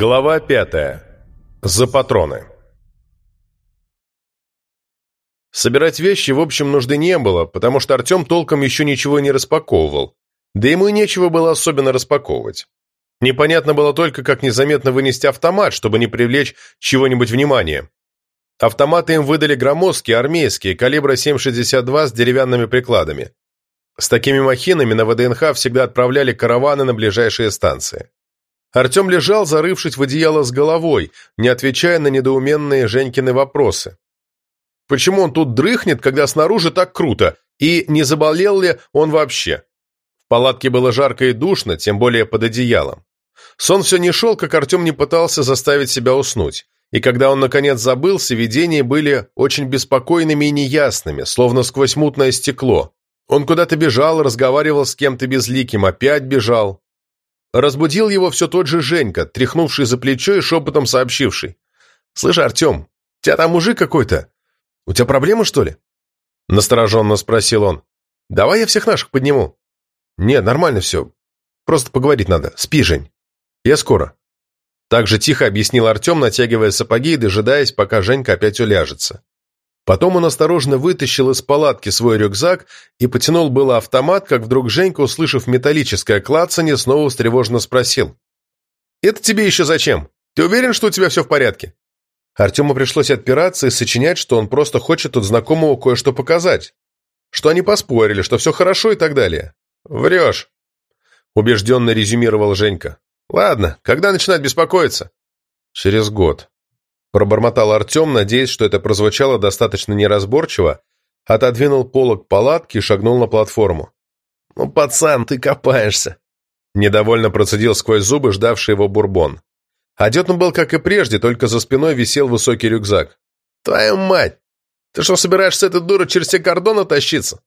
Глава пятая. За патроны. Собирать вещи, в общем, нужды не было, потому что Артем толком еще ничего не распаковывал, да ему и нечего было особенно распаковывать. Непонятно было только, как незаметно вынести автомат, чтобы не привлечь чего-нибудь внимания. Автоматы им выдали громоздкие, армейские, калибра 7,62 с деревянными прикладами. С такими махинами на ВДНХ всегда отправляли караваны на ближайшие станции. Артем лежал, зарывшись в одеяло с головой, не отвечая на недоуменные Женькины вопросы. Почему он тут дрыхнет, когда снаружи так круто, и не заболел ли он вообще? В палатке было жарко и душно, тем более под одеялом. Сон все не шел, как Артем не пытался заставить себя уснуть. И когда он, наконец, забылся, видения были очень беспокойными и неясными, словно сквозь мутное стекло. Он куда-то бежал, разговаривал с кем-то безликим, опять бежал. Разбудил его все тот же Женька, тряхнувший за плечо и шепотом сообщивший. «Слышь, Артем, у тебя там мужик какой-то? У тебя проблемы, что ли?» Настороженно спросил он. «Давай я всех наших подниму». «Нет, нормально все. Просто поговорить надо. Спи, Жень. Я скоро». Так же тихо объяснил Артем, натягивая сапоги и дожидаясь, пока Женька опять уляжется. Потом он осторожно вытащил из палатки свой рюкзак и потянул было автомат, как вдруг Женька, услышав металлическое клацанье, снова встревоженно спросил. «Это тебе еще зачем? Ты уверен, что у тебя все в порядке?» Артему пришлось отпираться и сочинять, что он просто хочет тут знакомому кое-что показать. Что они поспорили, что все хорошо и так далее. «Врешь», — убежденно резюмировал Женька. «Ладно, когда начинать беспокоиться?» «Через год», Пробормотал Артем, надеясь, что это прозвучало достаточно неразборчиво, отодвинул полок палатки и шагнул на платформу. «Ну, пацан, ты копаешься!» Недовольно процедил сквозь зубы ждавший его бурбон. Одет он был, как и прежде, только за спиной висел высокий рюкзак. «Твою мать! Ты что, собираешься этой дурой через все кордоны тащиться?»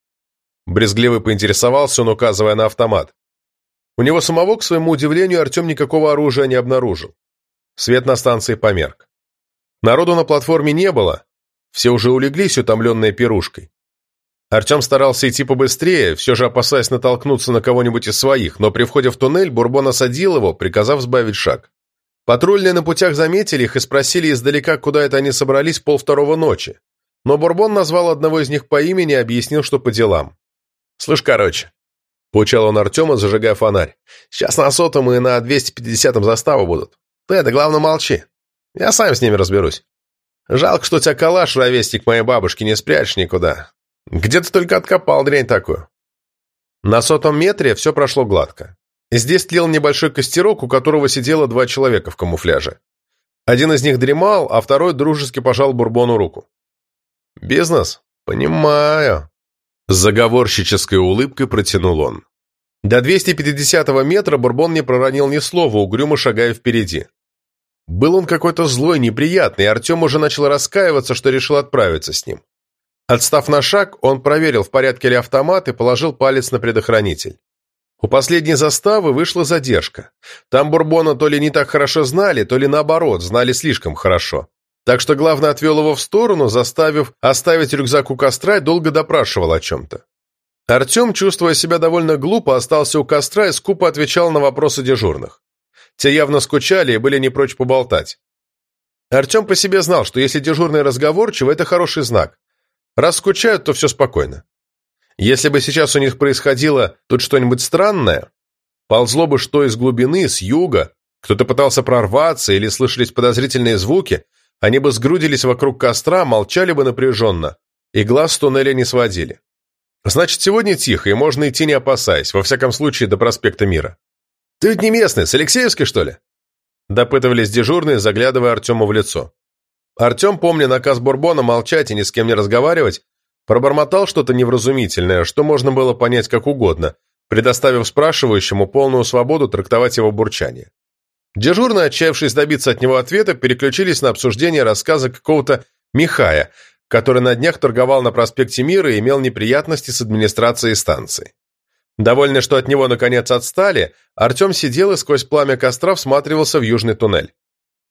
Брезгливый поинтересовался он, указывая на автомат. У него самого, к своему удивлению, Артем никакого оружия не обнаружил. Свет на станции померк. Народу на платформе не было, все уже улеглись, утомленные пирушкой. Артем старался идти побыстрее, все же опасаясь натолкнуться на кого-нибудь из своих, но при входе в туннель Бурбон осадил его, приказав сбавить шаг. Патрульные на путях заметили их и спросили издалека, куда это они собрались полвторого ночи. Но Бурбон назвал одного из них по имени и объяснил, что по делам. «Слышь, короче», — поучал он Артема, зажигая фонарь, «сейчас на сотом и на 250-м заставы будут. Ты это, главное, молчи. Я сам с ними разберусь. Жалко, что у тебя калаш, ровесник моей бабушки, не спрячешь никуда. Где ты только откопал дрянь такую?» На сотом метре все прошло гладко. Здесь тлел небольшой костерок, у которого сидело два человека в камуфляже. Один из них дремал, а второй дружески пожал Бурбону руку. «Бизнес? Понимаю». С заговорщической улыбкой протянул он. До 250 метра Бурбон не проронил ни слова, угрюмо шагая впереди. Был он какой-то злой, неприятный, и Артем уже начал раскаиваться, что решил отправиться с ним. Отстав на шаг, он проверил, в порядке ли автомат, и положил палец на предохранитель. У последней заставы вышла задержка. Там Бурбона то ли не так хорошо знали, то ли наоборот, знали слишком хорошо. Так что главный отвел его в сторону, заставив оставить рюкзак у костра и долго допрашивал о чем-то. Артем, чувствуя себя довольно глупо, остался у костра и скупо отвечал на вопросы дежурных. Те явно скучали и были не прочь поболтать. Артем по себе знал, что если дежурный разговорчивый, это хороший знак. Раз скучают, то все спокойно. Если бы сейчас у них происходило тут что-нибудь странное, ползло бы что из глубины, с юга, кто-то пытался прорваться или слышались подозрительные звуки, они бы сгрудились вокруг костра, молчали бы напряженно и глаз с туннеля не сводили. Значит, сегодня тихо, и можно идти не опасаясь, во всяком случае, до проспекта Мира. «Ты ведь не местный, с Алексеевской, что ли?» Допытывались дежурные, заглядывая Артему в лицо. Артем, помня наказ Бурбона молчать и ни с кем не разговаривать, пробормотал что-то невразумительное, что можно было понять как угодно, предоставив спрашивающему полную свободу трактовать его бурчание. Дежурные, отчаявшись добиться от него ответа, переключились на обсуждение рассказа какого-то Михая, который на днях торговал на проспекте Мира и имел неприятности с администрацией станции. Довольный, что от него наконец отстали, Артем сидел и сквозь пламя костра всматривался в южный туннель.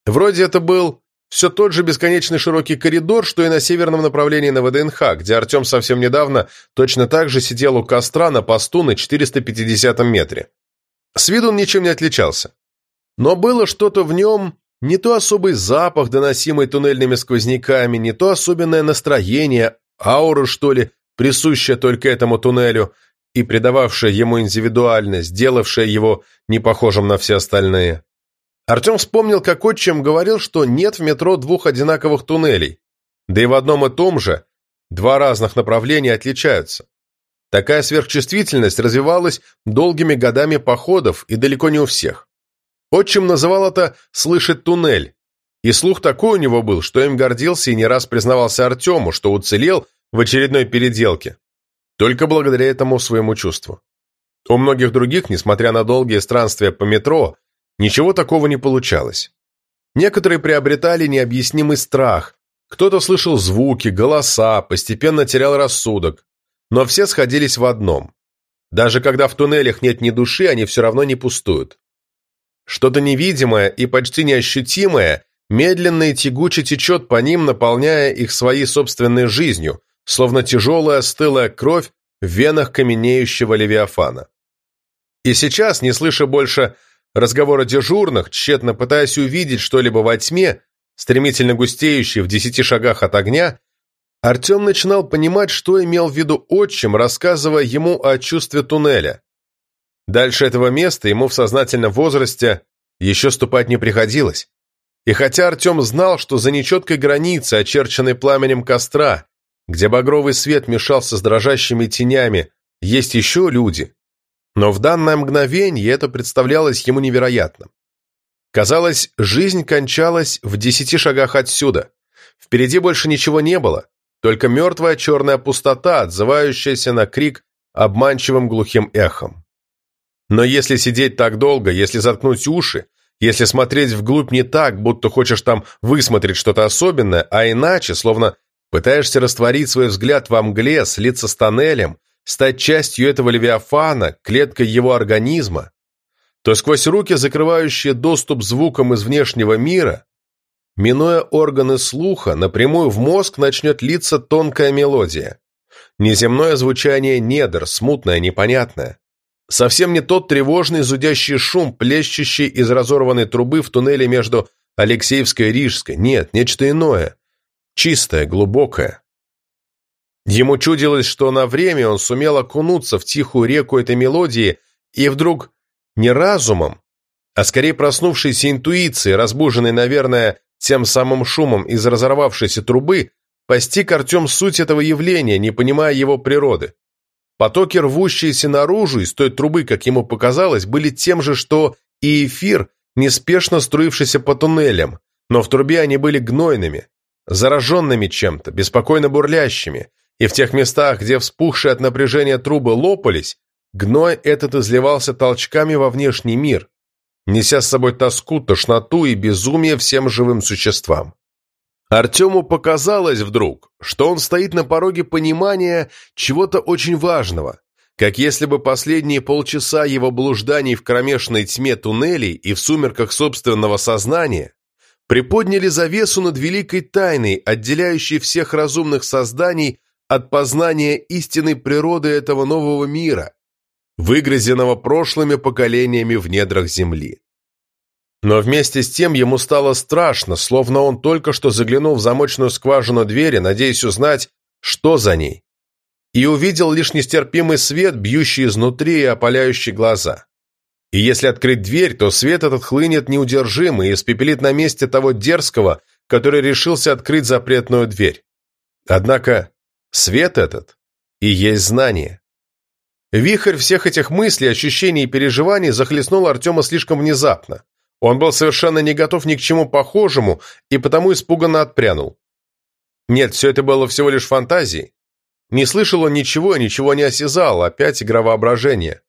Вроде это был все тот же бесконечный широкий коридор, что и на северном направлении на ВДНХ, где Артем совсем недавно точно так же сидел у костра на посту на 450 метре. С виду он ничем не отличался. Но было что-то в нем, не то особый запах, доносимый туннельными сквозняками, не то особенное настроение, аура, что ли, присущая только этому туннелю и придававшая ему индивидуальность, делавшая его не похожим на все остальные. Артем вспомнил, как отчим говорил, что нет в метро двух одинаковых туннелей, да и в одном и том же два разных направления отличаются. Такая сверхчувствительность развивалась долгими годами походов и далеко не у всех. Отчим называл это «слышать туннель», и слух такой у него был, что им гордился и не раз признавался Артему, что уцелел в очередной переделке, только благодаря этому своему чувству. У многих других, несмотря на долгие странствия по метро, ничего такого не получалось. Некоторые приобретали необъяснимый страх, кто-то слышал звуки, голоса, постепенно терял рассудок, но все сходились в одном. Даже когда в туннелях нет ни души, они все равно не пустуют. Что-то невидимое и почти неощутимое медленно и тягуче течет по ним, наполняя их своей собственной жизнью, словно тяжелая стылая кровь в венах каменеющего левиафана. И сейчас, не слыша больше разговора дежурных, тщетно пытаясь увидеть что-либо во тьме, стремительно густеющей в десяти шагах от огня, Артем начинал понимать, что имел в виду отчим, рассказывая ему о чувстве туннеля. Дальше этого места ему в сознательном возрасте еще ступать не приходилось. И хотя Артем знал, что за нечеткой границей, очерченной пламенем костра, где багровый свет мешался с дрожащими тенями, есть еще люди. Но в данное мгновение это представлялось ему невероятным. Казалось, жизнь кончалась в десяти шагах отсюда. Впереди больше ничего не было, только мертвая черная пустота, отзывающаяся на крик обманчивым глухим эхом. Но если сидеть так долго, если заткнуть уши, если смотреть вглубь не так, будто хочешь там высмотреть что-то особенное, а иначе, словно Пытаешься растворить свой взгляд во мгле, слиться с тоннелем, стать частью этого левиафана, клеткой его организма, то сквозь руки, закрывающие доступ звукам из внешнего мира, минуя органы слуха, напрямую в мозг начнет литься тонкая мелодия. Неземное звучание недр, смутное, непонятное. Совсем не тот тревожный зудящий шум, плещущий из разорванной трубы в туннеле между Алексеевской и Рижской. Нет, нечто иное чистое, глубокое. Ему чудилось, что на время он сумел окунуться в тихую реку этой мелодии и вдруг не разумом, а скорее проснувшейся интуицией, разбуженной, наверное, тем самым шумом из разорвавшейся трубы, постиг Артем суть этого явления, не понимая его природы. Потоки, рвущиеся наружу из той трубы, как ему показалось, были тем же, что и эфир, неспешно струившийся по туннелям, но в трубе они были гнойными, зараженными чем-то, беспокойно бурлящими, и в тех местах, где вспухшие от напряжения трубы лопались, гной этот изливался толчками во внешний мир, неся с собой тоску, тошноту и безумие всем живым существам. Артему показалось вдруг, что он стоит на пороге понимания чего-то очень важного, как если бы последние полчаса его блужданий в кромешной тьме туннелей и в сумерках собственного сознания приподняли завесу над великой тайной, отделяющей всех разумных созданий от познания истинной природы этого нового мира, выгрызенного прошлыми поколениями в недрах Земли. Но вместе с тем ему стало страшно, словно он только что заглянул в замочную скважину двери, надеясь узнать, что за ней, и увидел лишь нестерпимый свет, бьющий изнутри и опаляющий глаза. И если открыть дверь, то свет этот хлынет неудержимо и испепелит на месте того дерзкого, который решился открыть запретную дверь. Однако свет этот и есть знание. Вихрь всех этих мыслей, ощущений и переживаний захлестнул Артема слишком внезапно. Он был совершенно не готов ни к чему похожему и потому испуганно отпрянул. Нет, все это было всего лишь фантазией. Не слышал он ничего и ничего не осязал, опять игра воображения.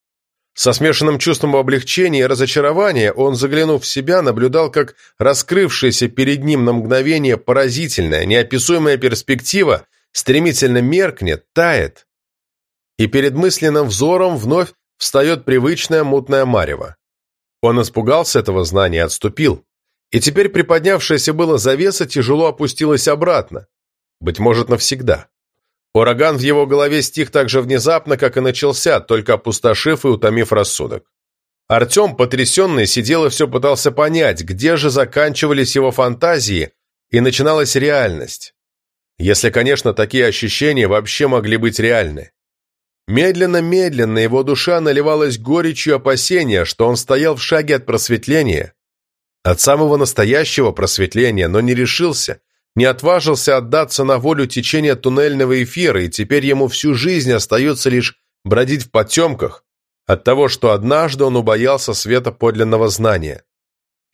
Со смешанным чувством облегчения и разочарования он, заглянув в себя, наблюдал, как раскрывшаяся перед ним на мгновение поразительная, неописуемая перспектива стремительно меркнет, тает, и перед мысленным взором вновь встает привычная мутная марево. Он испугался этого знания и отступил, и теперь приподнявшаяся была завеса тяжело опустилась обратно, быть может, навсегда. Ураган в его голове стих так же внезапно, как и начался, только опустошив и утомив рассудок. Артем, потрясенный, сидел и все пытался понять, где же заканчивались его фантазии и начиналась реальность. Если, конечно, такие ощущения вообще могли быть реальны. Медленно-медленно его душа наливалась горечью опасения, что он стоял в шаге от просветления, от самого настоящего просветления, но не решился, не отважился отдаться на волю течения туннельного эфира, и теперь ему всю жизнь остается лишь бродить в потемках от того, что однажды он убоялся света подлинного знания.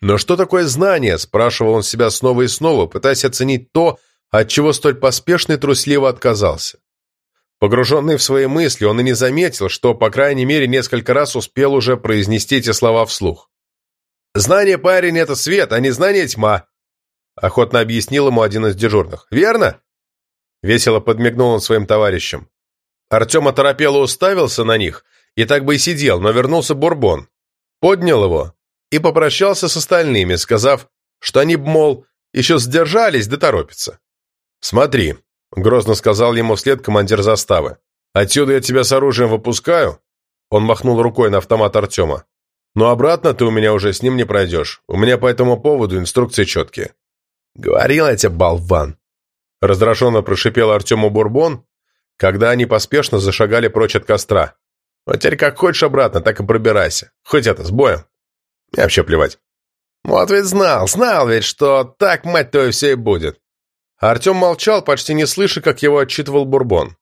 Но что такое знание, спрашивал он себя снова и снова, пытаясь оценить то, от чего столь поспешно и трусливо отказался. Погруженный в свои мысли, он и не заметил, что, по крайней мере, несколько раз успел уже произнести эти слова вслух. «Знание, парень, это свет, а не знание тьма», — охотно объяснил ему один из дежурных. «Верно?» Весело подмигнул он своим товарищам. Артем оторопело уставился на них, и так бы и сидел, но вернулся Бурбон. Поднял его и попрощался с остальными, сказав, что они, мол, еще сдержались да торопятся. «Смотри», — грозно сказал ему вслед командир заставы. «Отсюда я тебя с оружием выпускаю?» Он махнул рукой на автомат Артема. «Но обратно ты у меня уже с ним не пройдешь. У меня по этому поводу инструкции четкие». «Говорил я тебе, болван!» Раздраженно прошипел Артему Бурбон, когда они поспешно зашагали прочь от костра. «Вот теперь как хочешь обратно, так и пробирайся. Хоть это, с боем. Мне вообще плевать». «Вот ведь знал, знал ведь, что так, мать твою, все и будет. Артем молчал, почти не слыша, как его отчитывал Бурбон.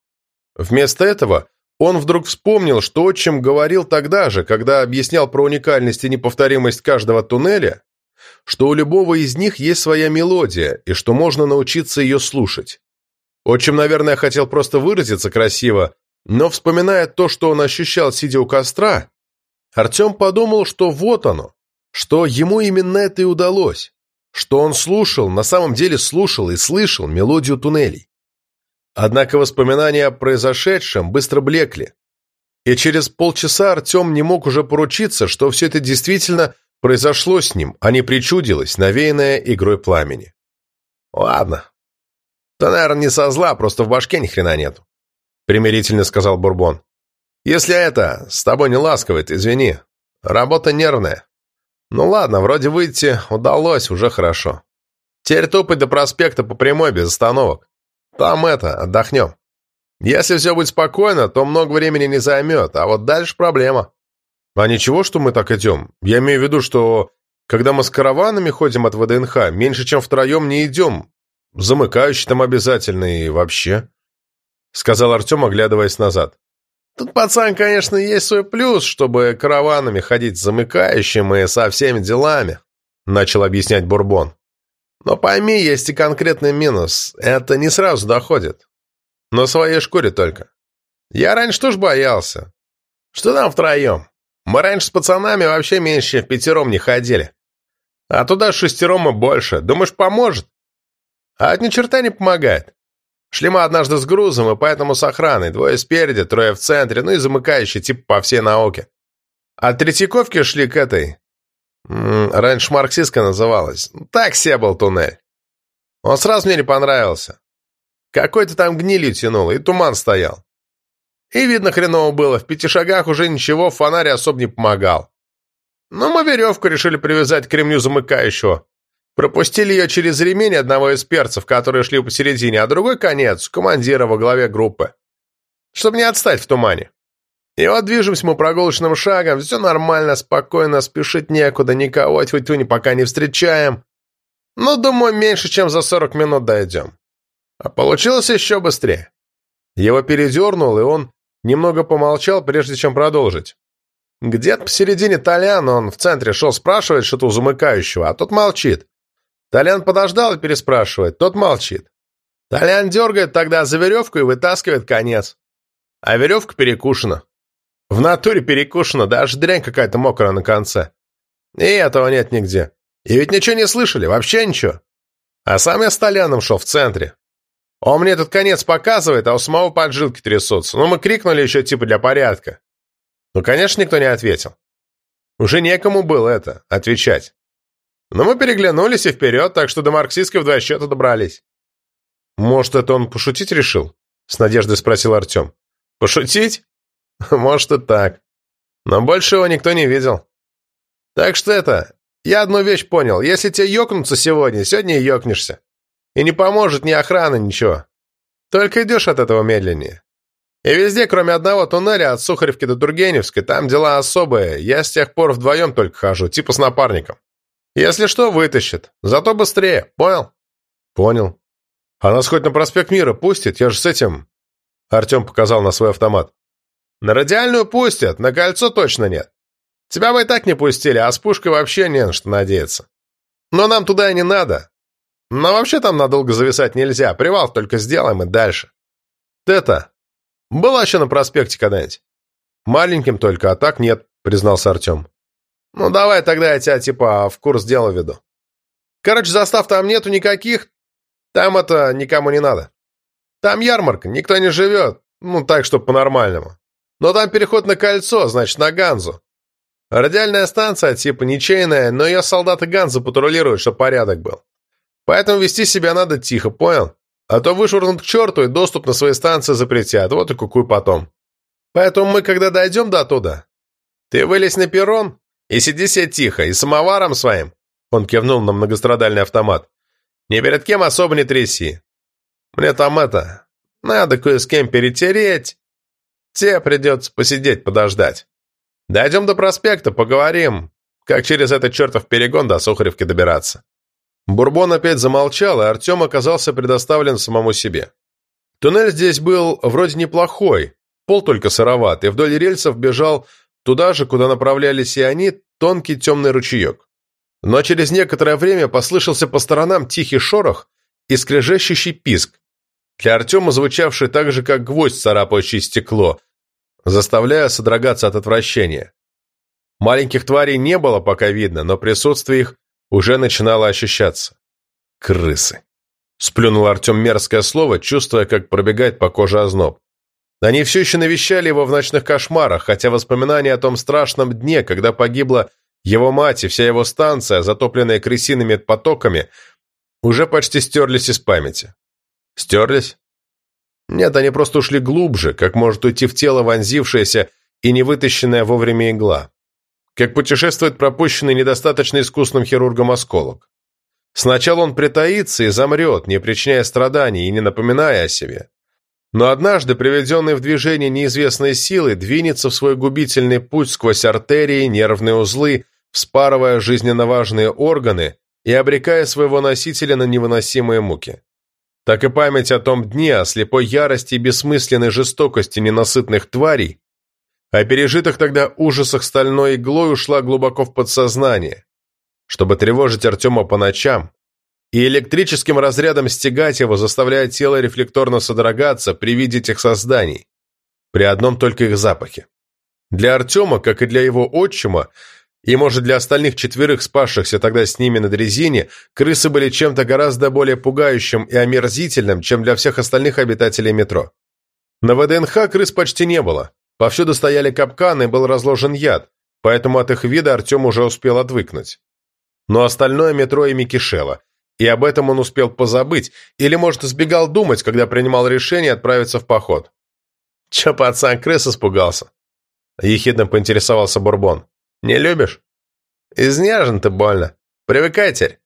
Вместо этого он вдруг вспомнил, что отчим говорил тогда же, когда объяснял про уникальность и неповторимость каждого туннеля, что у любого из них есть своя мелодия и что можно научиться ее слушать. Отчим, наверное, хотел просто выразиться красиво, но, вспоминая то, что он ощущал, сидя у костра, Артем подумал, что вот оно, что ему именно это и удалось что он слушал, на самом деле слушал и слышал мелодию туннелей. Однако воспоминания о произошедшем быстро блекли, и через полчаса Артем не мог уже поручиться, что все это действительно произошло с ним, а не причудилось, навеянное игрой пламени. «Ладно. То, наверное, не со зла, просто в башке ни хрена нету», примирительно сказал Бурбон. «Если это с тобой не ласковает, извини. Работа нервная. Ну ладно, вроде выйти удалось, уже хорошо. Теперь топать до проспекта по прямой, без остановок. Там это, отдохнем. Если все будет спокойно, то много времени не займет, а вот дальше проблема. А ничего, что мы так идем? Я имею в виду, что когда мы с караванами ходим от ВДНХ, меньше чем втроем не идем. Замыкающий там обязательно и вообще. Сказал Артем, оглядываясь назад. Тут, пацан, конечно, есть свой плюс, чтобы караванами ходить замыкающим и со всеми делами, начал объяснять Бурбон. Но пойми, есть и конкретный минус. Это не сразу доходит. Но своей шкуре только. Я раньше тоже боялся. Что там втроем? Мы раньше с пацанами вообще меньше, в пятером не ходили. А туда шестером и больше. Думаешь, поможет? А от ни черта не помогает. Шли мы однажды с грузом, и поэтому с охраной. Двое спереди, трое в центре, ну и замыкающий, типа по всей науке. От Третьяковки шли к этой... Раньше марксистка называлась. Так себе был туннель. Он сразу мне не понравился. Какой-то там гнилью тянуло, и туман стоял. И видно хреново было, в пяти шагах уже ничего, фонарь особо не помогал. Но мы веревку решили привязать к ремню замыкающего. Пропустили ее через ремень одного из перцев, которые шли посередине, а другой конец — командира во главе группы. Чтобы не отстать в тумане. И вот движемся мы прогулочным шагом, все нормально, спокойно, спешить некуда, никого тьфу-тьфу пока не встречаем. Ну, думаю, меньше, чем за 40 минут дойдем. А получилось еще быстрее. Его передернул, и он немного помолчал, прежде чем продолжить. Где-то посередине Толян он в центре шел спрашивать что-то у замыкающего, а тот молчит. Толян подождал и переспрашивает. Тот молчит. Толян дергает тогда за веревку и вытаскивает конец. А веревка перекушена. В натуре перекушена, даже дрянь какая-то мокрая на конце. И этого нет нигде. И ведь ничего не слышали, вообще ничего. А сам я с Толяном шел в центре. Он мне этот конец показывает, а у самого поджилки трясутся. Ну, мы крикнули еще типа для порядка. Ну, конечно, никто не ответил. Уже некому было это, отвечать. Но мы переглянулись и вперед, так что до марксистской в два счета добрались. «Может, это он пошутить решил?» — с надеждой спросил Артем. «Пошутить? Может, и так. Но больше его никто не видел. Так что это, я одну вещь понял. Если тебе ёкнуться сегодня, сегодня и ёкнешься. И не поможет ни охрана, ничего. Только идешь от этого медленнее. И везде, кроме одного туннеля от Сухаревки до Тургеневской, там дела особые. Я с тех пор вдвоем только хожу, типа с напарником. Если что, вытащит. Зато быстрее. Понял? Понял. А нас хоть на проспект Мира пустят? Я же с этим... Артем показал на свой автомат. На радиальную пустят, на кольцо точно нет. Тебя бы и так не пустили, а с пушкой вообще не на что надеяться. Но нам туда и не надо. Но вообще там надолго зависать нельзя. Привал только сделаем и дальше. Ты-то, была еще на проспекте когда-нибудь? Маленьким только, а так нет, признался Артем. Ну давай тогда я тебя типа в курс дела веду. Короче, застав там нету никаких, там это никому не надо. Там ярмарка, никто не живет, ну так, чтобы по-нормальному. Но там переход на кольцо, значит, на Ганзу. Радиальная станция типа ничейная, но ее солдаты Ганзы патрулируют, чтобы порядок был. Поэтому вести себя надо тихо, понял? А то вышвырнут к черту и доступ на свои станции запретят, вот и кукуй потом. Поэтому мы, когда дойдем до туда, ты вылезь на перрон и сиди себе тихо, и самоваром своим, он кивнул на многострадальный автомат, ни перед кем особо не тряси. Мне там это, надо кое с кем перетереть. Тебе придется посидеть, подождать. Дойдем до проспекта, поговорим, как через этот чертов перегон до Сухаревки добираться. Бурбон опять замолчал, и Артем оказался предоставлен самому себе. Туннель здесь был вроде неплохой, пол только сыроват, и вдоль рельсов бежал туда же, куда направлялись и они, тонкий темный ручеек. Но через некоторое время послышался по сторонам тихий шорох и скрежещущий писк, для Артема звучавший так же, как гвоздь, царапающий стекло, заставляя содрогаться от отвращения. Маленьких тварей не было пока видно, но присутствие их уже начинало ощущаться. Крысы. Сплюнул Артем мерзкое слово, чувствуя, как пробегает по коже озноб. Они все еще навещали его в ночных кошмарах, хотя воспоминания о том страшном дне, когда погибла его мать и вся его станция, затопленная крысиными потоками, уже почти стерлись из памяти. Стерлись? Нет, они просто ушли глубже, как может уйти в тело вонзившаяся и не вытащенная вовремя игла как путешествует пропущенный недостаточно искусным хирургом осколок. Сначала он притаится и замрет, не причиняя страданий и не напоминая о себе. Но однажды, приведенный в движение неизвестной силой, двинется в свой губительный путь сквозь артерии, нервные узлы, вспарывая жизненно важные органы и обрекая своего носителя на невыносимые муки. Так и память о том дне, о слепой ярости и бессмысленной жестокости ненасытных тварей о пережитых тогда ужасах стальной иглой ушла глубоко в подсознание, чтобы тревожить Артема по ночам и электрическим разрядом стегать его, заставляя тело рефлекторно содрогаться при виде этих созданий, при одном только их запахе. Для Артема, как и для его отчима, и, может, для остальных четверых спасшихся тогда с ними на дрезине, крысы были чем-то гораздо более пугающим и омерзительным, чем для всех остальных обитателей метро. На ВДНХ крыс почти не было, Повсюду стояли капканы был разложен яд, поэтому от их вида Артем уже успел отвыкнуть. Но остальное метро ими кишело, и об этом он успел позабыть, или, может, избегал думать, когда принимал решение отправиться в поход. «Че, пацан, крыс испугался?» Ехидно поинтересовался Бурбон. «Не любишь?» «Изнежен ты больно. Привыкай теперь.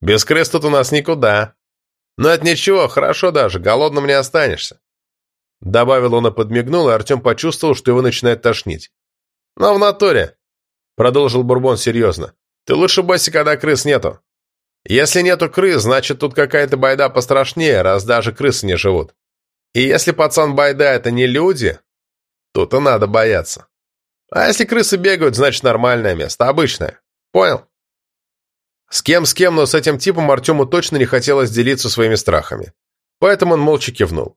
Без крыс тут у нас никуда. Но это ничего, хорошо даже, голодным не останешься. Добавил он и подмигнул, и Артем почувствовал, что его начинает тошнить. «Но в натуре», — продолжил Бурбон серьезно, — «ты лучше бойся, когда крыс нету. Если нету крыс, значит, тут какая-то байда пострашнее, раз даже крысы не живут. И если пацан байда — это не люди, тут и надо бояться. А если крысы бегают, значит, нормальное место, обычное. Понял?» С кем, с кем, но с этим типом Артему точно не хотелось делиться своими страхами. Поэтому он молча кивнул.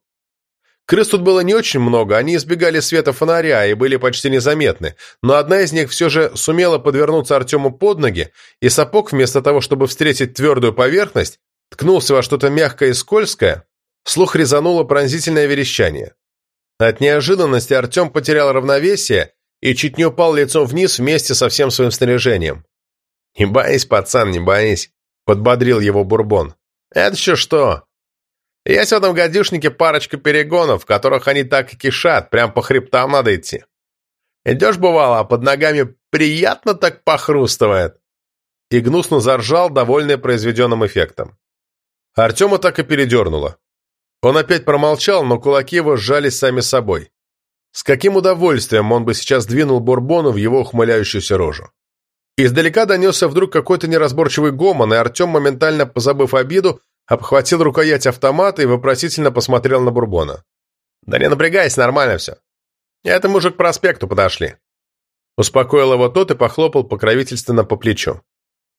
Крыс тут было не очень много, они избегали света фонаря и были почти незаметны, но одна из них все же сумела подвернуться Артему под ноги, и сапог вместо того, чтобы встретить твердую поверхность, ткнулся во что-то мягкое и скользкое, слух резануло пронзительное верещание. От неожиданности Артем потерял равновесие и чуть не упал лицом вниз вместе со всем своим снаряжением. «Не боись, пацан, не боись», — подбодрил его Бурбон. «Это еще что? Есть в этом гадюшнике парочка перегонов, в которых они так и кишат, прям по хребтам надо идти. Идешь, бывало, а под ногами приятно так похрустывает!» И гнусно заржал, довольный произведенным эффектом. Артема так и передернуло. Он опять промолчал, но кулаки его сжались сами собой. С каким удовольствием он бы сейчас двинул Бурбону в его ухмыляющуюся рожу. Издалека донесся вдруг какой-то неразборчивый гомон, и Артем, моментально позабыв обиду, обхватил рукоять автомата и вопросительно посмотрел на Бурбона. «Да не напрягайся, нормально все. Это мы уже к проспекту подошли». Успокоил его тот и похлопал покровительственно по плечу.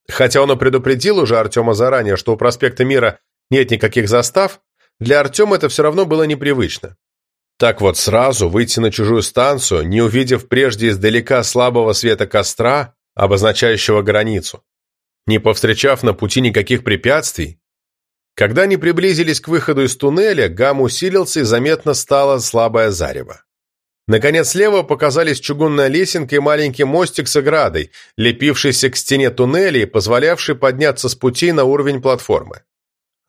Хотя он и предупредил уже Артема заранее, что у проспекта Мира нет никаких застав, для Артема это все равно было непривычно. Так вот сразу выйти на чужую станцию, не увидев прежде издалека слабого света костра, обозначающего границу, не повстречав на пути никаких препятствий. Когда они приблизились к выходу из туннеля, гам усилился и заметно стало слабое зарево. Наконец слева показались чугунная лесенка и маленький мостик с оградой, лепившийся к стене туннеля и позволявший подняться с пути на уровень платформы.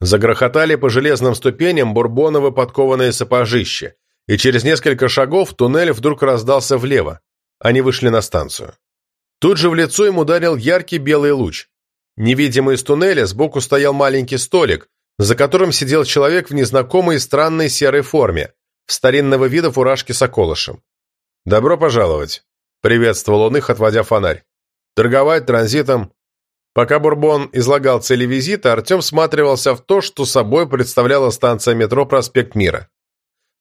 Загрохотали по железным ступеням бурбоновы подкованные сапожища, и через несколько шагов туннель вдруг раздался влево. Они вышли на станцию. Тут же в лицо ему ударил яркий белый луч. Невидимый из туннеля сбоку стоял маленький столик, за которым сидел человек в незнакомой странной серой форме, в старинного вида фуражке с околышем. «Добро пожаловать», — приветствовал он их, отводя фонарь. «Торговать транзитом». Пока Бурбон излагал цели визита, Артем всматривался в то, что собой представляла станция метро «Проспект Мира».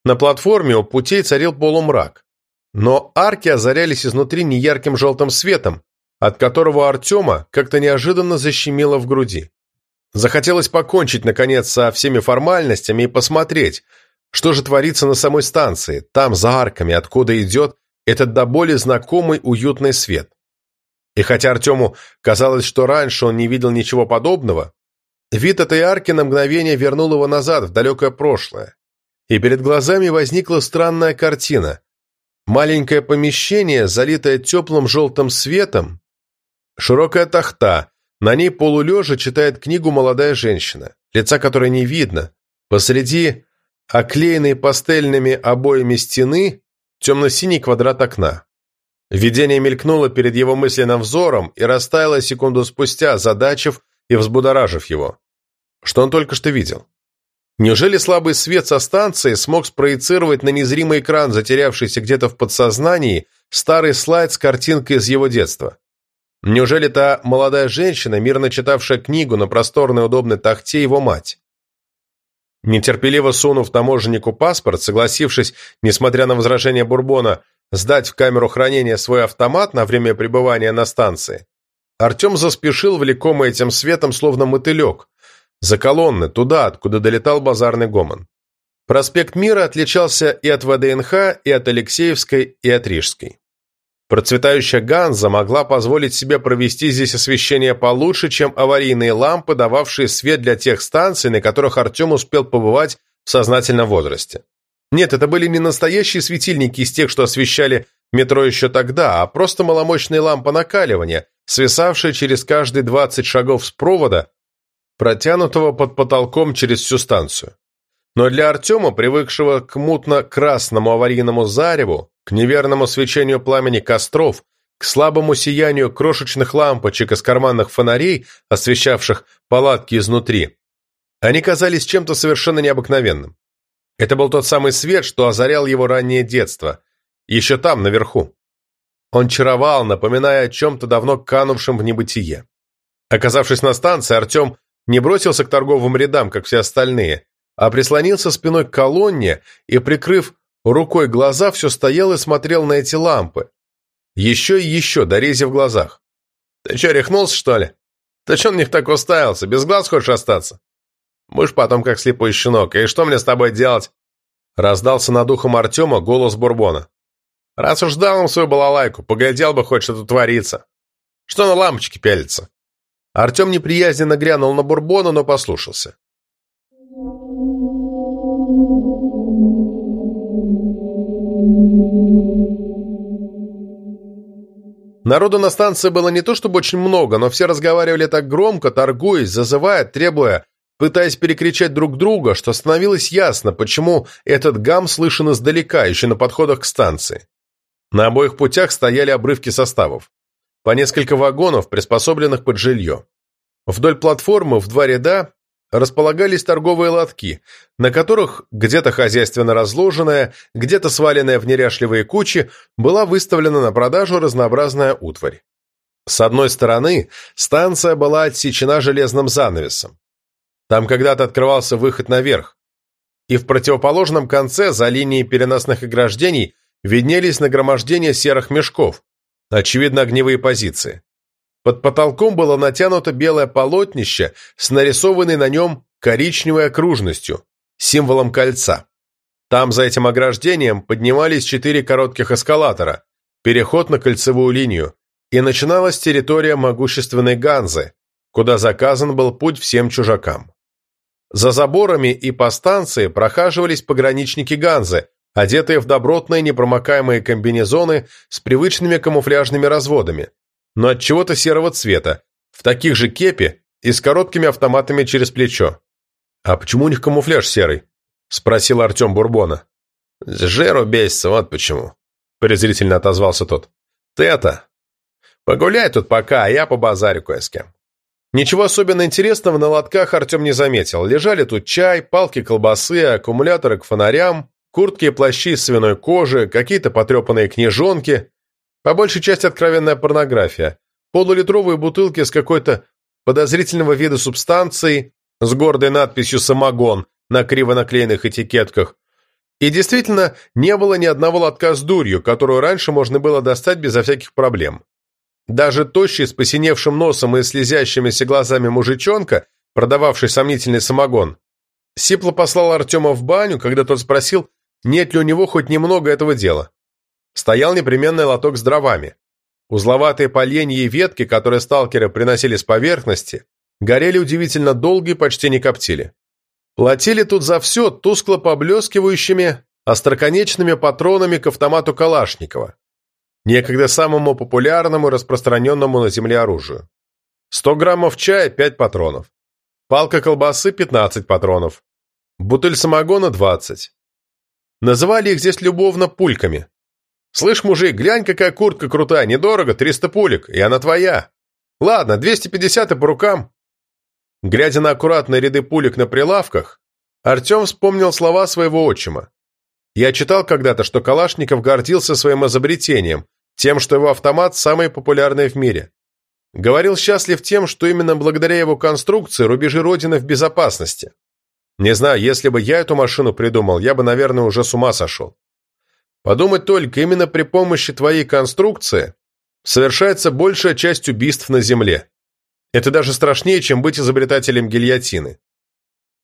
На платформе у путей царил полумрак. Но арки озарялись изнутри неярким желтым светом, от которого Артема как-то неожиданно защемило в груди. Захотелось покончить, наконец, со всеми формальностями и посмотреть, что же творится на самой станции, там, за арками, откуда идет этот до боли знакомый уютный свет. И хотя Артему казалось, что раньше он не видел ничего подобного, вид этой арки на мгновение вернул его назад, в далекое прошлое и перед глазами возникла странная картина. Маленькое помещение, залитое теплым желтым светом, широкая тахта, на ней полулежа читает книгу молодая женщина, лица которой не видно. Посреди оклеенной пастельными обоями стены темно-синий квадрат окна. Видение мелькнуло перед его мысленным взором и растаяло секунду спустя, задачив и взбудоражив его. Что он только что видел? Неужели слабый свет со станции смог спроецировать на незримый экран, затерявшийся где-то в подсознании, старый слайд с картинкой из его детства? Неужели та молодая женщина, мирно читавшая книгу на просторной удобной тахте, его мать? Нетерпеливо сунув таможеннику паспорт, согласившись, несмотря на возражение Бурбона, сдать в камеру хранения свой автомат на время пребывания на станции, Артем заспешил, влекомый этим светом, словно мотылек, за колонны, туда, откуда долетал базарный гомон. Проспект Мира отличался и от ВДНХ, и от Алексеевской, и от Рижской. Процветающая Ганза могла позволить себе провести здесь освещение получше, чем аварийные лампы, дававшие свет для тех станций, на которых Артем успел побывать в сознательном возрасте. Нет, это были не настоящие светильники из тех, что освещали метро еще тогда, а просто маломощные лампы накаливания, свисавшие через каждые 20 шагов с провода протянутого под потолком через всю станцию. Но для Артема, привыкшего к мутно-красному аварийному зареву, к неверному свечению пламени костров, к слабому сиянию крошечных лампочек из карманных фонарей, освещавших палатки изнутри, они казались чем-то совершенно необыкновенным. Это был тот самый свет, что озарял его раннее детство, еще там, наверху. Он чаровал, напоминая о чем-то давно канувшем в небытие. Оказавшись на станции, Артем не бросился к торговым рядам, как все остальные, а прислонился спиной к колонне и, прикрыв рукой глаза, все стоял и смотрел на эти лампы. Еще и еще, дорези в глазах. «Ты че, рехнулся, что ли? Ты че на них так уставился? Без глаз хочешь остаться? Будешь потом как слепой щенок. И что мне с тобой делать?» Раздался над ухом Артема голос Бурбона. «Раз уж дал им свою балалайку, поглядел бы хоть, что тут творится. Что на лампочки пялится?» Артем неприязненно грянул на Бурбона, но послушался. Народу на станции было не то чтобы очень много, но все разговаривали так громко, торгуясь, зазывая, требуя, пытаясь перекричать друг друга, что становилось ясно, почему этот гам слышен издалека, еще на подходах к станции. На обоих путях стояли обрывки составов. По несколько вагонов, приспособленных под жилье. Вдоль платформы в два ряда располагались торговые лотки, на которых где-то хозяйственно разложенная, где-то сваленная в неряшливые кучи, была выставлена на продажу разнообразная утварь. С одной стороны, станция была отсечена железным занавесом. Там когда-то открывался выход наверх. И в противоположном конце, за линией переносных ограждений, виднелись нагромождения серых мешков, очевидно, огневые позиции. Под потолком было натянуто белое полотнище с нарисованной на нем коричневой окружностью, символом кольца. Там за этим ограждением поднимались четыре коротких эскалатора, переход на кольцевую линию, и начиналась территория могущественной Ганзы, куда заказан был путь всем чужакам. За заборами и по станции прохаживались пограничники Ганзы, одетые в добротные непромокаемые комбинезоны с привычными камуфляжными разводами, но от чего-то серого цвета, в таких же кепи и с короткими автоматами через плечо. «А почему у них камуфляж серый?» – спросил Артем Бурбона. «С жиру бесится, вот почему», – презрительно отозвался тот. «Ты это, погуляй тут пока, а я по базарю кое с кем». Ничего особенно интересного на лотках Артем не заметил. Лежали тут чай, палки колбасы, аккумуляторы к фонарям, куртки и плащи из свиной кожи, какие-то потрепанные книжонки, по большей части откровенная порнография. Полулитровые бутылки с какой-то подозрительного вида субстанцией, с гордой надписью «Самогон» на криво наклеенных этикетках. И действительно, не было ни одного лотка с дурью, которую раньше можно было достать безо всяких проблем. Даже тощий с посиневшим носом и слезящимися глазами мужичонка, продававший сомнительный самогон, сипло послал Артема в баню, когда тот спросил, нет ли у него хоть немного этого дела. Стоял непременный лоток с дровами. Узловатые поленья и ветки, которые сталкеры приносили с поверхности, горели удивительно долго и почти не коптили. Платили тут за все тускло поблескивающими остроконечными патронами к автомату Калашникова, некогда самому популярному и распространенному на земле оружию. 100 граммов чая – 5 патронов. Палка колбасы – 15 патронов. Бутыль самогона – 20. Называли их здесь любовно пульками. «Слышь, мужик, глянь, какая куртка крутая, недорого, 300 пулек, и она твоя. Ладно, 250 и по рукам». Глядя на аккуратные ряды пулек на прилавках, Артем вспомнил слова своего отчима. Я читал когда-то, что Калашников гордился своим изобретением, тем, что его автомат самый популярный в мире. Говорил счастлив тем, что именно благодаря его конструкции рубежи Родины в безопасности. Не знаю, если бы я эту машину придумал, я бы, наверное, уже с ума сошел. Подумать только, именно при помощи твоей конструкции совершается большая часть убийств на Земле. Это даже страшнее, чем быть изобретателем гильотины.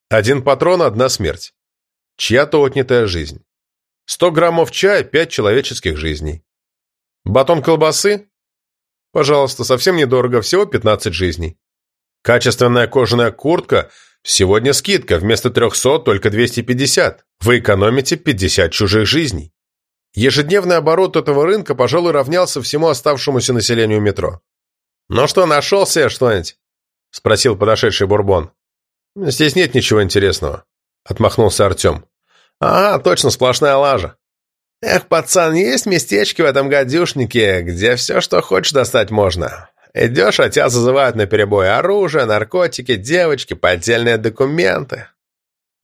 Один патрон – одна смерть. Чья-то отнятая жизнь. Сто граммов чая – пять человеческих жизней. Батон колбасы? Пожалуйста, совсем недорого, всего 15 жизней. Качественная кожаная куртка – сегодня скидка, вместо 300 только 250. Вы экономите 50 чужих жизней. Ежедневный оборот этого рынка, пожалуй, равнялся всему оставшемуся населению метро. «Ну что, нашел себе что-нибудь?» – спросил подошедший Бурбон. «Здесь нет ничего интересного», – отмахнулся Артем. «Ага, точно, сплошная лажа. Эх, пацан, есть местечки в этом гадюшнике, где все, что хочешь, достать можно. Идешь, а тебя зазывают на перебой оружие, наркотики, девочки, поддельные документы».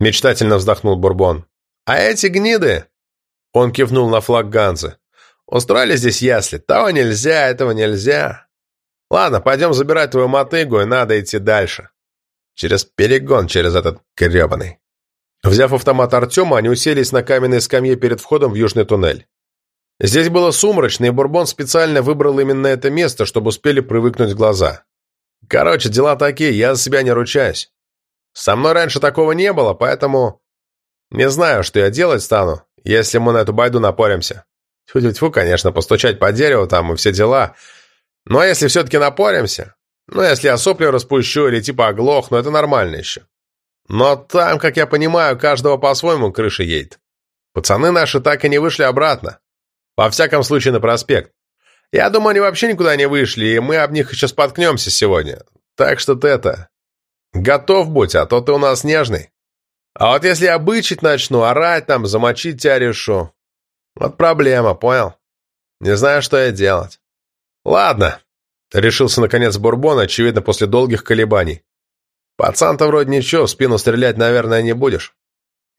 Мечтательно вздохнул Бурбон. «А эти гниды он кивнул на флаг Ганзы. «Устроили здесь ясли. Того нельзя, этого нельзя. Ладно, пойдем забирать твою мотыгу, и надо идти дальше. Через перегон, через этот гребаный». Взяв автомат Артема, они уселись на каменной скамье перед входом в южный туннель. Здесь было сумрачно, и Бурбон специально выбрал именно это место, чтобы успели привыкнуть глаза. «Короче, дела такие, я за себя не ручаюсь. Со мной раньше такого не было, поэтому не знаю, что я делать стану, если мы на эту байду напоримся. Тьфу-тьфу, конечно, постучать по дереву там и все дела. Но если все-таки напоримся, ну, если я сопли распущу или типа оглохну, это нормально еще. Но там, как я понимаю, каждого по-своему крыша едет. Пацаны наши так и не вышли обратно. Во всяком случае, на проспект. Я думаю, они вообще никуда не вышли, и мы об них еще споткнемся сегодня. Так что ты это... Готов будь, а то ты у нас нежный. А вот если я бычить начну, орать там, замочить тебя решу. Вот проблема, понял? Не знаю, что и делать. Ладно, решился наконец Бурбон, очевидно, после долгих колебаний. Пацан-то вроде ничего, в спину стрелять, наверное, не будешь.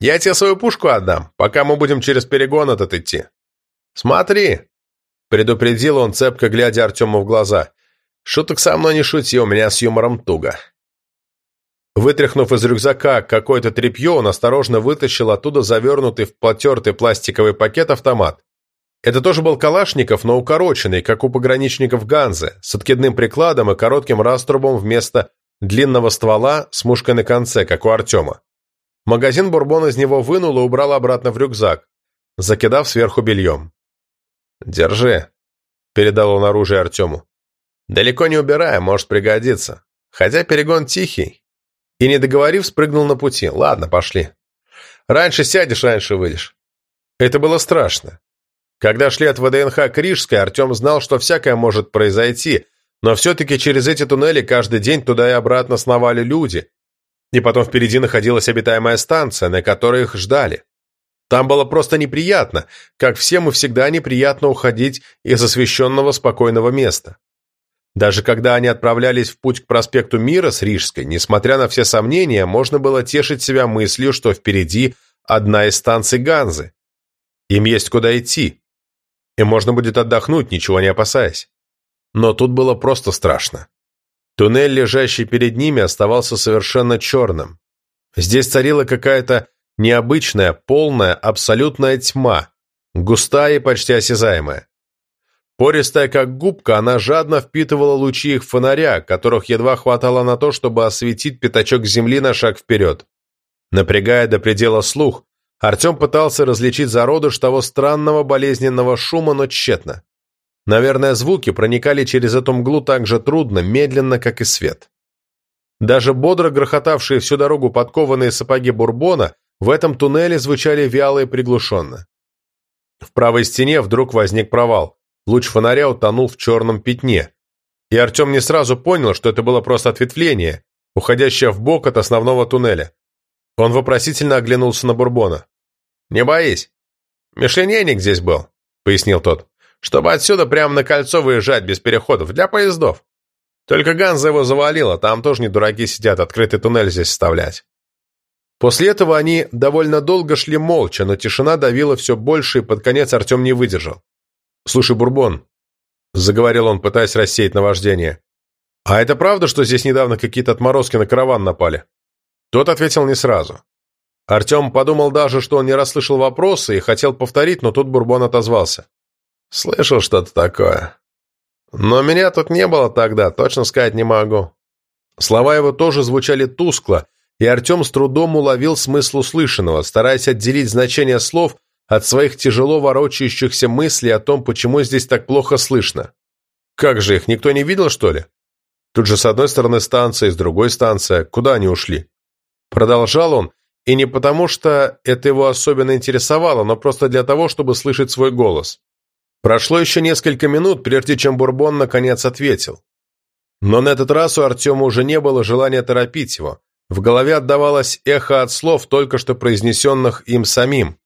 Я тебе свою пушку отдам, пока мы будем через перегон этот идти. Смотри, предупредил он, цепко глядя Артему в глаза. Шуток со мной не шути, у меня с юмором туго. Вытряхнув из рюкзака какое-то тряпье, он осторожно вытащил оттуда завернутый в потертый пластиковый пакет автомат. Это тоже был Калашников, но укороченный, как у пограничников Ганзы, с откидным прикладом и коротким раструбом вместо длинного ствола с мушкой на конце, как у Артема. Магазин Бурбон из него вынул и убрал обратно в рюкзак, закидав сверху бельем. «Держи», — передал он оружие Артему. «Далеко не убирай, может пригодиться. Хотя перегон тихий, и, не договорив, спрыгнул на пути. Ладно, пошли. Раньше сядешь, раньше выйдешь. Это было страшно. Когда шли от ВДНХ к Рижской, Артем знал, что всякое может произойти, но все-таки через эти туннели каждый день туда и обратно сновали люди. И потом впереди находилась обитаемая станция, на которой их ждали. Там было просто неприятно, как всем и всегда неприятно уходить из освещенного спокойного места. Даже когда они отправлялись в путь к проспекту Мира с Рижской, несмотря на все сомнения, можно было тешить себя мыслью, что впереди одна из станций Ганзы. Им есть куда идти. И можно будет отдохнуть, ничего не опасаясь. Но тут было просто страшно. Туннель, лежащий перед ними, оставался совершенно черным. Здесь царила какая-то необычная, полная, абсолютная тьма, густая и почти осязаемая. Пористая как губка, она жадно впитывала лучи их фонаря, которых едва хватало на то, чтобы осветить пятачок земли на шаг вперед. Напрягая до предела слух, Артем пытался различить зародыш того странного болезненного шума, но тщетно. Наверное, звуки проникали через эту мглу так же трудно, медленно, как и свет. Даже бодро грохотавшие всю дорогу подкованные сапоги Бурбона в этом туннеле звучали вяло и приглушенно. В правой стене вдруг возник провал. Луч фонаря утонул в черном пятне. И Артем не сразу понял, что это было просто ответвление, уходящее в бок от основного туннеля. Он вопросительно оглянулся на Бурбона. «Не боись. Мишленейник здесь был», — пояснил тот. «Чтобы отсюда прямо на кольцо выезжать без переходов, для поездов. Только Ганза его завалила, там тоже не дураки сидят, открытый туннель здесь вставлять». После этого они довольно долго шли молча, но тишина давила все больше, и под конец Артем не выдержал. «Слушай, Бурбон», — заговорил он, пытаясь рассеять наваждение, «а это правда, что здесь недавно какие-то отморозки на караван напали?» Тот ответил не сразу. Артем подумал даже, что он не расслышал вопроса и хотел повторить, но тут Бурбон отозвался. «Слышал что-то такое. Но меня тут не было тогда, точно сказать не могу». Слова его тоже звучали тускло, и Артем с трудом уловил смысл услышанного, стараясь отделить значение слов от своих тяжело ворочающихся мыслей о том, почему здесь так плохо слышно. Как же их, никто не видел, что ли? Тут же с одной стороны станция, с другой станция. Куда они ушли? Продолжал он, и не потому, что это его особенно интересовало, но просто для того, чтобы слышать свой голос. Прошло еще несколько минут, прежде чем Бурбон наконец ответил. Но на этот раз у Артема уже не было желания торопить его. В голове отдавалось эхо от слов, только что произнесенных им самим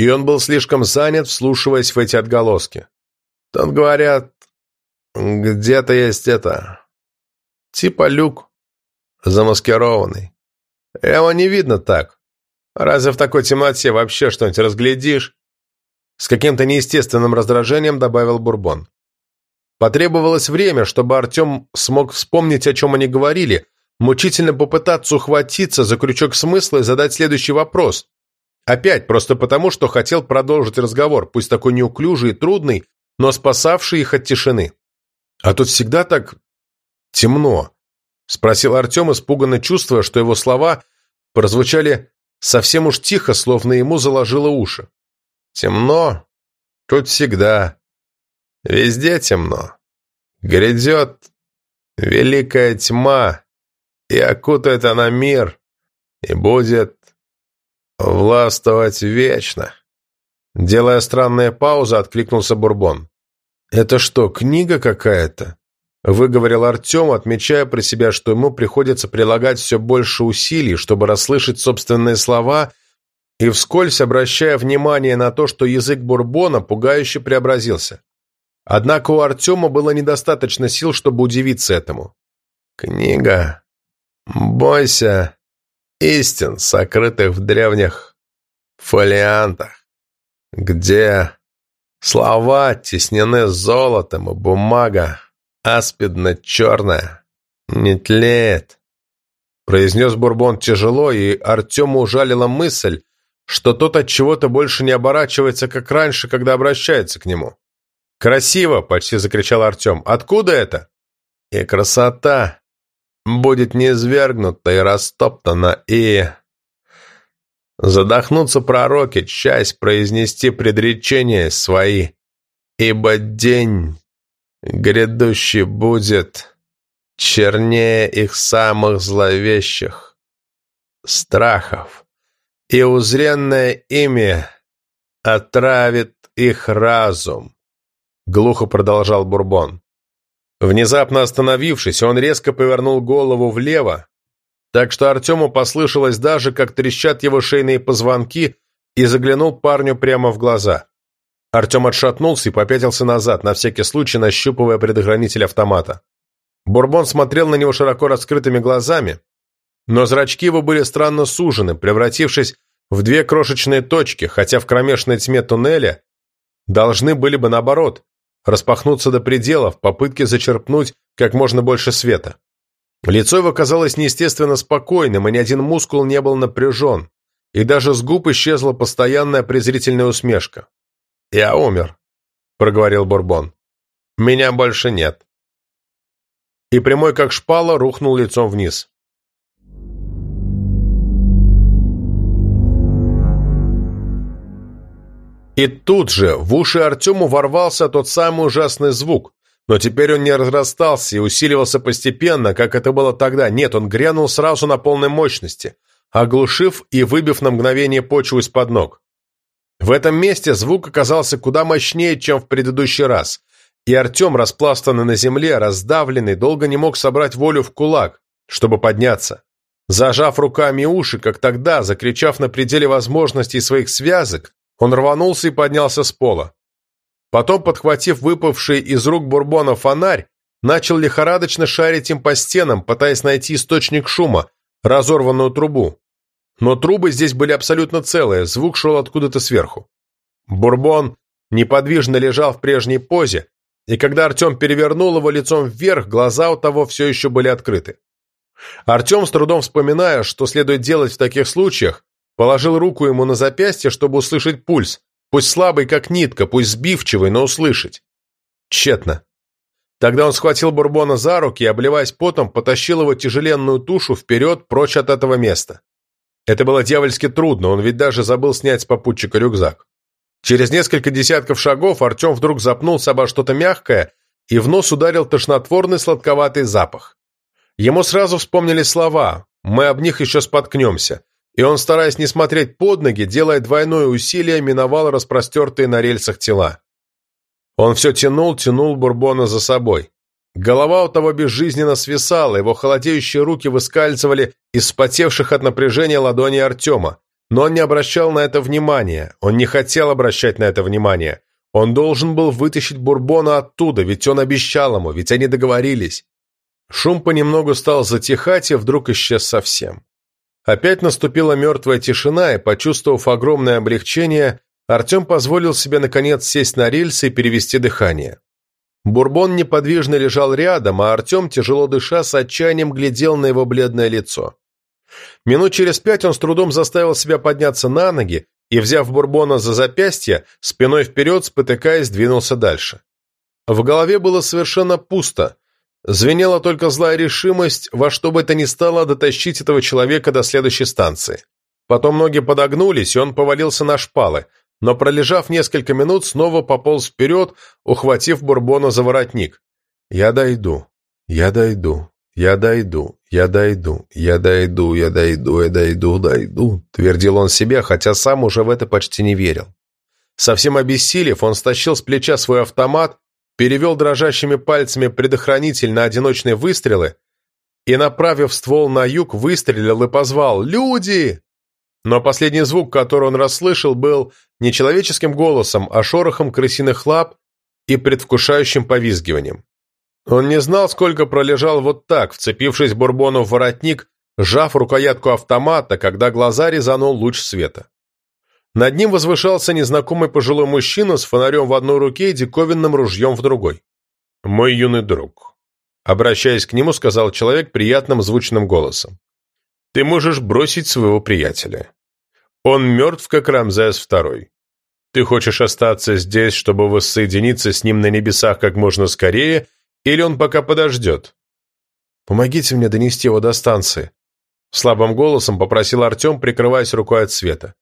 и он был слишком занят, вслушиваясь в эти отголоски. Тут говорят, где-то есть это, типа люк, замаскированный. Его не видно так. Разве в такой темноте вообще что-нибудь разглядишь? С каким-то неестественным раздражением добавил Бурбон. Потребовалось время, чтобы Артем смог вспомнить, о чем они говорили, мучительно попытаться ухватиться за крючок смысла и задать следующий вопрос, Опять просто потому, что хотел продолжить разговор, пусть такой неуклюжий и трудный, но спасавший их от тишины. «А тут всегда так темно?» — спросил Артем, испуганно чувствуя, что его слова прозвучали совсем уж тихо, словно ему заложило уши. «Темно? Тут всегда. Везде темно. Грядет великая тьма, и окутает она мир, и будет «Властвовать вечно!» Делая странные паузы, откликнулся Бурбон. «Это что, книга какая-то?» Выговорил Артем, отмечая про себя, что ему приходится прилагать все больше усилий, чтобы расслышать собственные слова, и вскользь обращая внимание на то, что язык Бурбона пугающе преобразился. Однако у Артема было недостаточно сил, чтобы удивиться этому. «Книга. Бойся истин, сокрытых в древних фолиантах, где слова теснены золотом и бумага аспидно-черная, не тлеет», произнес Бурбон тяжело, и Артему ужалила мысль, что тот от чего-то больше не оборачивается, как раньше, когда обращается к нему. «Красиво!» – почти закричал Артем. «Откуда это?» «И красота будет низвергнута и растоптана, и...» Задохнутся пророки, часть произнести предречения свои, ибо день грядущий будет чернее их самых зловещих страхов и узренное имя отравит их разум», — глухо продолжал Бурбон. Внезапно остановившись, он резко повернул голову влево, так что Артему послышалось даже, как трещат его шейные позвонки, и заглянул парню прямо в глаза. Артем отшатнулся и попятился назад, на всякий случай нащупывая предохранитель автомата. Бурбон смотрел на него широко раскрытыми глазами, но зрачки его были странно сужены, превратившись в две крошечные точки, хотя в кромешной тьме туннеля должны были бы, наоборот, распахнуться до предела в попытке зачерпнуть как можно больше света. Лицо его казалось неестественно спокойным, и ни один мускул не был напряжен, и даже с губ исчезла постоянная презрительная усмешка. «Я умер», — проговорил Бурбон. «Меня больше нет». И прямой как шпала рухнул лицом вниз. И тут же в уши Артему ворвался тот самый ужасный звук, но теперь он не разрастался и усиливался постепенно, как это было тогда. Нет, он грянул сразу на полной мощности, оглушив и выбив на мгновение почву из-под ног. В этом месте звук оказался куда мощнее, чем в предыдущий раз, и Артем, распластанный на земле, раздавленный, долго не мог собрать волю в кулак, чтобы подняться. Зажав руками уши, как тогда, закричав на пределе возможностей своих связок, он рванулся и поднялся с пола. Потом, подхватив выпавший из рук Бурбона фонарь, начал лихорадочно шарить им по стенам, пытаясь найти источник шума, разорванную трубу. Но трубы здесь были абсолютно целые, звук шел откуда-то сверху. Бурбон неподвижно лежал в прежней позе, и когда Артем перевернул его лицом вверх, глаза у того все еще были открыты. Артем, с трудом вспоминая, что следует делать в таких случаях, Положил руку ему на запястье, чтобы услышать пульс. Пусть слабый, как нитка, пусть сбивчивый, но услышать. Тщетно. Тогда он схватил Бурбона за руки и, обливаясь потом, потащил его тяжеленную тушу вперед, прочь от этого места. Это было дьявольски трудно, он ведь даже забыл снять с попутчика рюкзак. Через несколько десятков шагов Артем вдруг запнулся обо что-то мягкое, и в нос ударил тошнотворный сладковатый запах. Ему сразу вспомнили слова «Мы об них еще споткнемся», и он, стараясь не смотреть под ноги, делая двойное усилие, миновал распростертые на рельсах тела. Он все тянул, тянул Бурбона за собой. Голова у того безжизненно свисала, его холодеющие руки выскальзывали из спотевших от напряжения ладоней Артема. Но он не обращал на это внимания, он не хотел обращать на это внимание. Он должен был вытащить Бурбона оттуда, ведь он обещал ему, ведь они договорились. Шум понемногу стал затихать и вдруг исчез совсем. Опять наступила мертвая тишина, и, почувствовав огромное облегчение, Артем позволил себе, наконец, сесть на рельсы и перевести дыхание. Бурбон неподвижно лежал рядом, а Артем, тяжело дыша, с отчаянием глядел на его бледное лицо. Минут через пять он с трудом заставил себя подняться на ноги и, взяв Бурбона за запястье, спиной вперед, спотыкаясь, двинулся дальше. В голове было совершенно пусто, Звенела только злая решимость во что бы то ни стало дотащить этого человека до следующей станции. Потом ноги подогнулись, и он повалился на шпалы, но, пролежав несколько минут, снова пополз вперед, ухватив Бурбона за воротник. «Я дойду, я дойду, я дойду, я дойду, я дойду, я дойду, я дойду, дойду», твердил он себе, хотя сам уже в это почти не верил. Совсем обессилев, он стащил с плеча свой автомат перевел дрожащими пальцами предохранитель на одиночные выстрелы и, направив ствол на юг, выстрелил и позвал «Люди!». Но последний звук, который он расслышал, был не человеческим голосом, а шорохом крысиных лап и предвкушающим повизгиванием. Он не знал, сколько пролежал вот так, вцепившись Бурбону в воротник, сжав рукоятку автомата, когда глаза резанул луч света. Над ним возвышался незнакомый пожилой мужчина с фонарем в одной руке и диковинным ружьем в другой. «Мой юный друг», — обращаясь к нему, сказал человек приятным звучным голосом. «Ты можешь бросить своего приятеля. Он мертв, как Рамзес Второй. Ты хочешь остаться здесь, чтобы воссоединиться с ним на небесах как можно скорее, или он пока подождет?» «Помогите мне донести его до станции», — слабым голосом попросил Артем, прикрываясь рукой от света.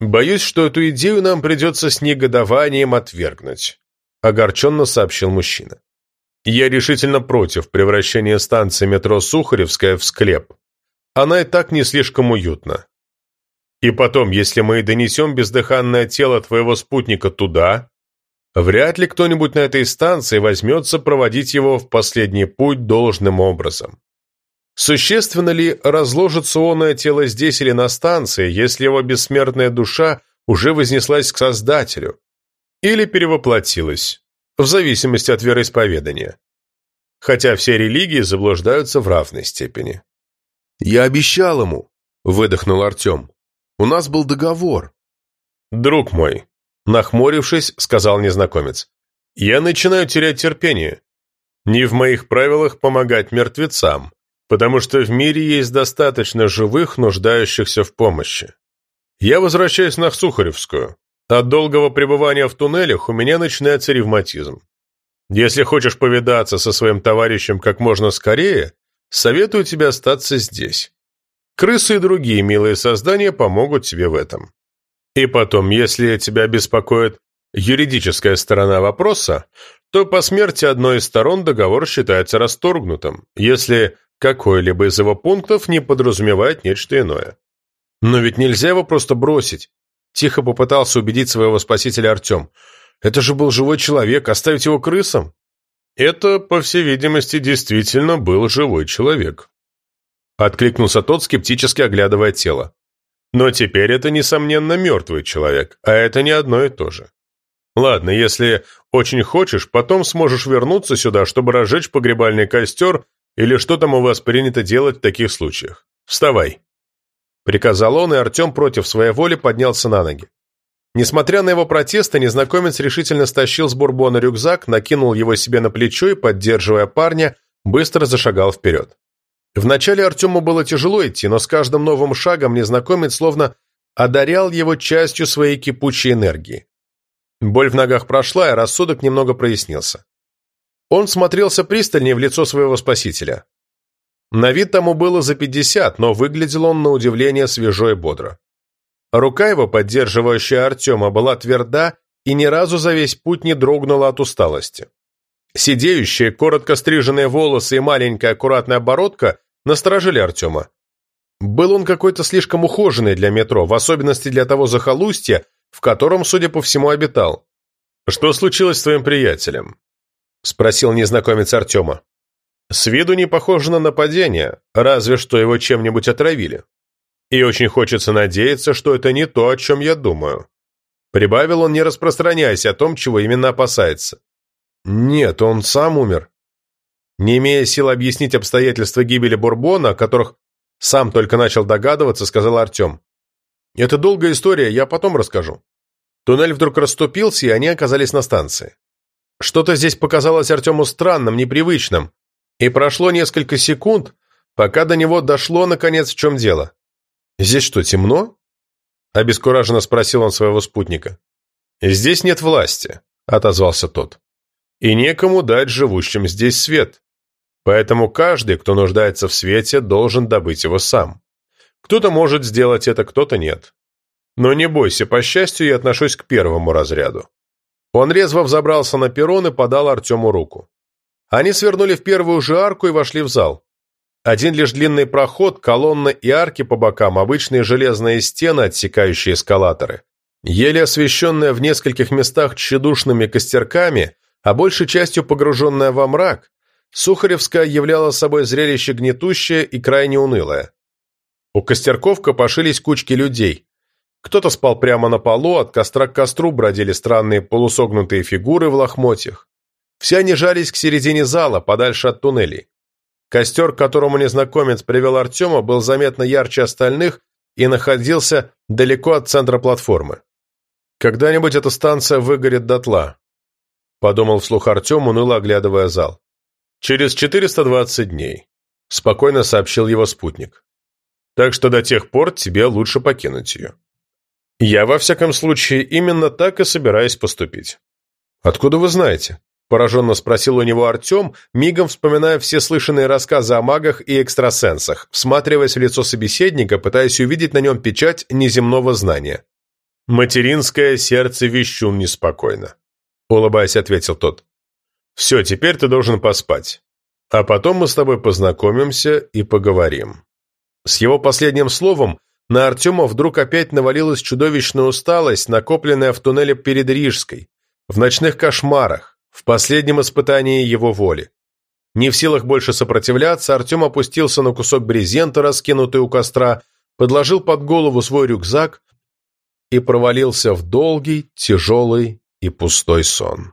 «Боюсь, что эту идею нам придется с негодованием отвергнуть», — огорченно сообщил мужчина. «Я решительно против превращения станции метро Сухаревская в склеп. Она и так не слишком уютна. И потом, если мы донесем бездыханное тело твоего спутника туда, вряд ли кто-нибудь на этой станции возьмется проводить его в последний путь должным образом. Существенно ли разложится тело здесь или на станции, если его бессмертная душа уже вознеслась к Создателю? Или перевоплотилась, в зависимости от вероисповедания? Хотя все религии заблуждаются в равной степени. «Я обещал ему», — выдохнул Артем. «У нас был договор». «Друг мой», — нахмурившись, сказал незнакомец, «я начинаю терять терпение. Не в моих правилах помогать мертвецам потому что в мире есть достаточно живых, нуждающихся в помощи. Я возвращаюсь на Сухаревскую. От долгого пребывания в туннелях у меня начинается ревматизм. Если хочешь повидаться со своим товарищем как можно скорее, советую тебе остаться здесь. Крысы и другие милые создания помогут тебе в этом. И потом, если тебя беспокоит юридическая сторона вопроса, то по смерти одной из сторон договор считается расторгнутым, если какой-либо из его пунктов не подразумевает нечто иное. Но ведь нельзя его просто бросить. Тихо попытался убедить своего спасителя Артем. Это же был живой человек, оставить его крысам? Это, по всей видимости, действительно был живой человек. Откликнулся тот, скептически оглядывая тело. Но теперь это, несомненно, мертвый человек, а это не одно и то же. Ладно, если очень хочешь, потом сможешь вернуться сюда, чтобы разжечь погребальный костер или что там у вас принято делать в таких случаях? Вставай!» Приказал он, и Артем против своей воли поднялся на ноги. Несмотря на его протесты, незнакомец решительно стащил с бурбона рюкзак, накинул его себе на плечо и, поддерживая парня, быстро зашагал вперед. Вначале Артему было тяжело идти, но с каждым новым шагом незнакомец словно одарял его частью своей кипучей энергии. Боль в ногах прошла, и рассудок немного прояснился. Он смотрелся пристальнее в лицо своего спасителя. На вид тому было за пятьдесят, но выглядел он на удивление свежо и бодро. Рука его, поддерживающая Артема, была тверда и ни разу за весь путь не дрогнула от усталости. Сидеющие, коротко стриженные волосы и маленькая аккуратная оборотка насторожили Артема. Был он какой-то слишком ухоженный для метро, в особенности для того захолустья, в котором, судя по всему, обитал. «Что случилось с твоим приятелем?» — спросил незнакомец Артема. «С виду не похоже на нападение, разве что его чем-нибудь отравили. И очень хочется надеяться, что это не то, о чем я думаю». Прибавил он, не распространяясь о том, чего именно опасается. «Нет, он сам умер». Не имея сил объяснить обстоятельства гибели Бурбона, о которых сам только начал догадываться, сказал Артем. «Это долгая история, я потом расскажу». Туннель вдруг расступился, и они оказались на станции. Что-то здесь показалось Артему странным, непривычным, и прошло несколько секунд, пока до него дошло, наконец, в чем дело. «Здесь что, темно?» – обескураженно спросил он своего спутника. «Здесь нет власти», – отозвался тот. «И некому дать живущим здесь свет. Поэтому каждый, кто нуждается в свете, должен добыть его сам. Кто-то может сделать это, кто-то нет. Но не бойся, по счастью, я отношусь к первому разряду. Он резво взобрался на перрон и подал Артему руку. Они свернули в первую же арку и вошли в зал. Один лишь длинный проход, колонны и арки по бокам, обычные железные стены, отсекающие эскалаторы. Еле освещенная в нескольких местах тщедушными костерками, а большей частью погруженная во мрак, Сухаревская являла собой зрелище гнетущее и крайне унылое. У костерков копошились кучки людей. Кто-то спал прямо на полу, от костра к костру бродили странные полусогнутые фигуры в лохмотьях. Все они жались к середине зала, подальше от туннелей. Костер, к которому незнакомец привел Артема, был заметно ярче остальных и находился далеко от центра платформы. «Когда-нибудь эта станция выгорит дотла», — подумал вслух Артем, уныло оглядывая зал. «Через 420 дней», — спокойно сообщил его спутник. «Так что до тех пор тебе лучше покинуть ее». «Я, во всяком случае, именно так и собираюсь поступить». «Откуда вы знаете?» – пораженно спросил у него Артем, мигом вспоминая все слышанные рассказы о магах и экстрасенсах, всматриваясь в лицо собеседника, пытаясь увидеть на нем печать неземного знания. «Материнское сердце вещун неспокойно», – улыбаясь, ответил тот. «Все, теперь ты должен поспать. А потом мы с тобой познакомимся и поговорим». С его последним словом на Артема вдруг опять навалилась чудовищная усталость, накопленная в туннеле перед Рижской, в ночных кошмарах, в последнем испытании его воли. Не в силах больше сопротивляться, Артем опустился на кусок брезента, раскинутый у костра, подложил под голову свой рюкзак и провалился в долгий, тяжелый и пустой сон.